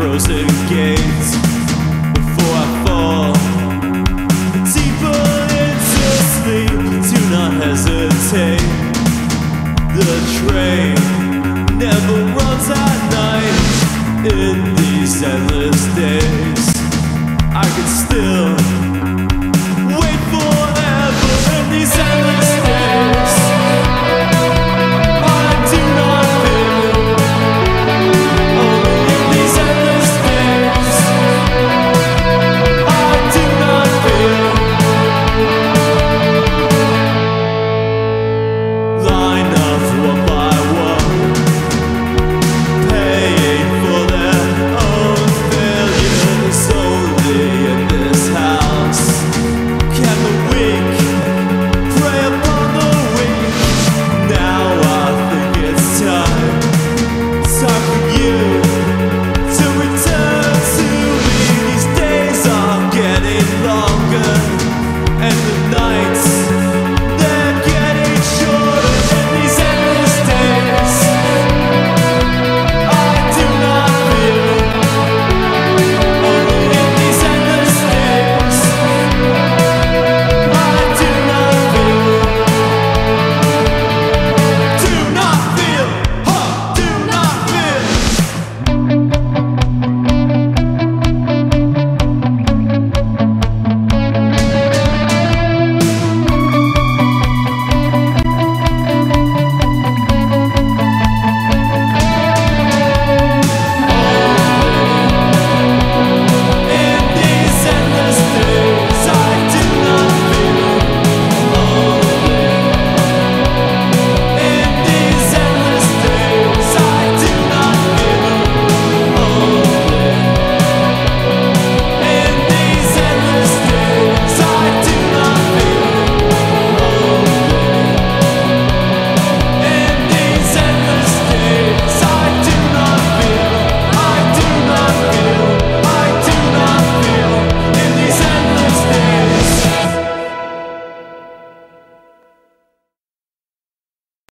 frozen gates before I fall. Deeper into sleep, do not hesitate. The train never runs at night. In these endless days, I can still.